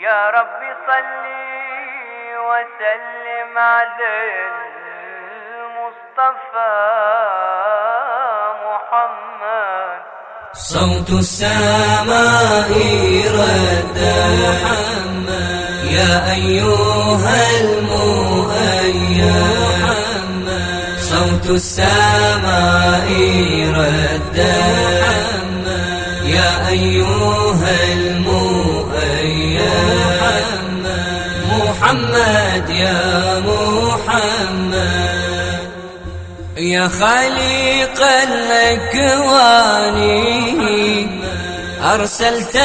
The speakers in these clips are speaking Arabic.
يا رب صلي وسلم على المصطفى محمد. صوت السماء رد محمد. يا أيها المؤيد صوت السماء رد يا محمد يا محمد. يا خالق الأكوان أرسلت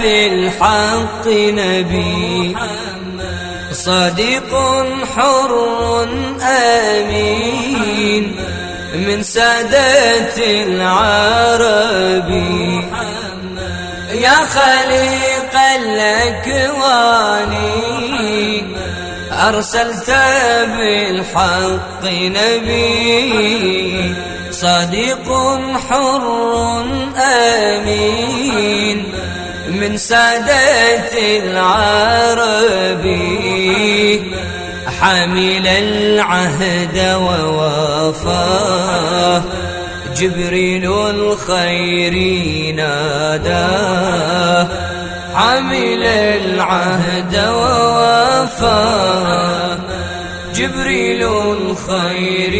بالحق نبي. صادق حر أمين من سادة العرب. يا خالق الأكوان أرسلت بالحق نبي صادق حر أمين من سادة العرب حامل العهد ووفاه جبريل الخير ناداه حامل العهد ووفاه جبريل الخير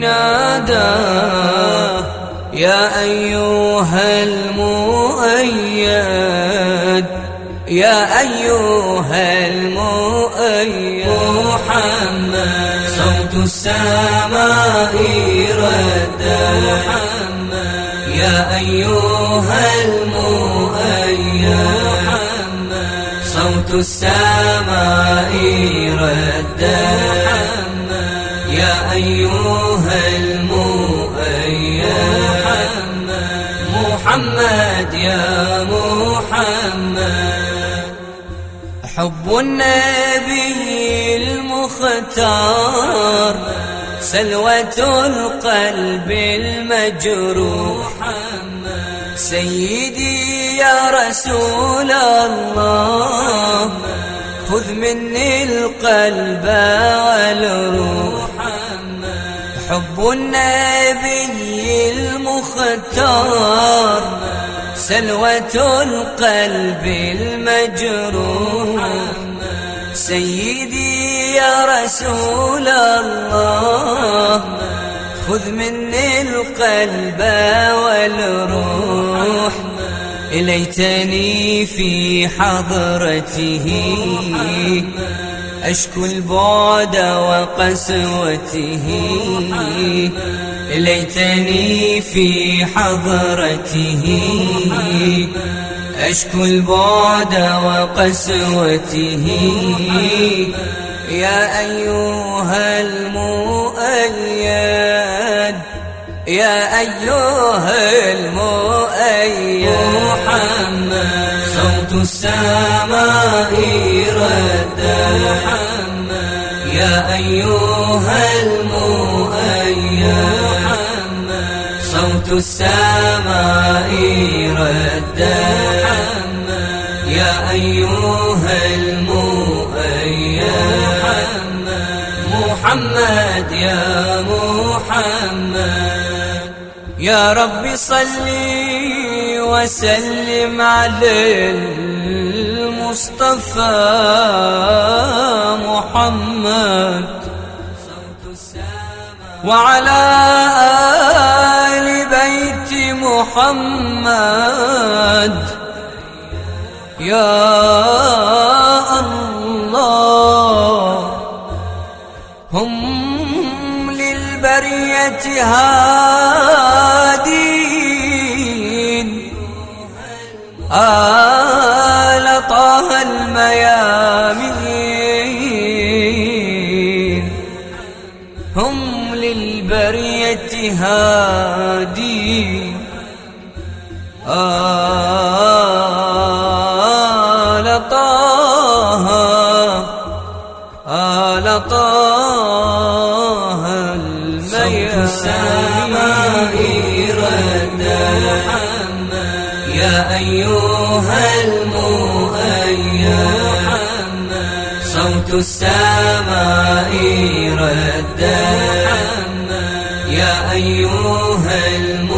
ناداه يا أيها المؤيد يا أيها المؤيد. محمد. صوت السماء رد. محمد. يا أيها المؤيد. السماء رد. يا أيها المؤيد محمد يا محمد. حب النبي المختار سلوة القلب المجروح. سيدي يا رسول الله خذ مني القلب والروح. حب النبي المختار سلوة القلب المجروح. سيدي يا رسول الله خذ مني القلب والروح. إليتني في حضرته. أشكو البعد وقسوته. ليتني في حضرته. أشكو البعد وقسوته. يا أيها المؤيد يا أيها المؤيد محمد. صوت السماء رد. محمد. يا أيها المؤيد صوت السماء رد. يا أيها المؤيد محمد يا محمد. يا رب صل وسلم على المصطفى محمد وعلى آل بيت محمد. يا الله هم للبرية هادين آل طه الميامين. هم للبرية هادين. آل طه آل طه يا أيها المؤيد صوت السماء ردا يا أيها المؤيد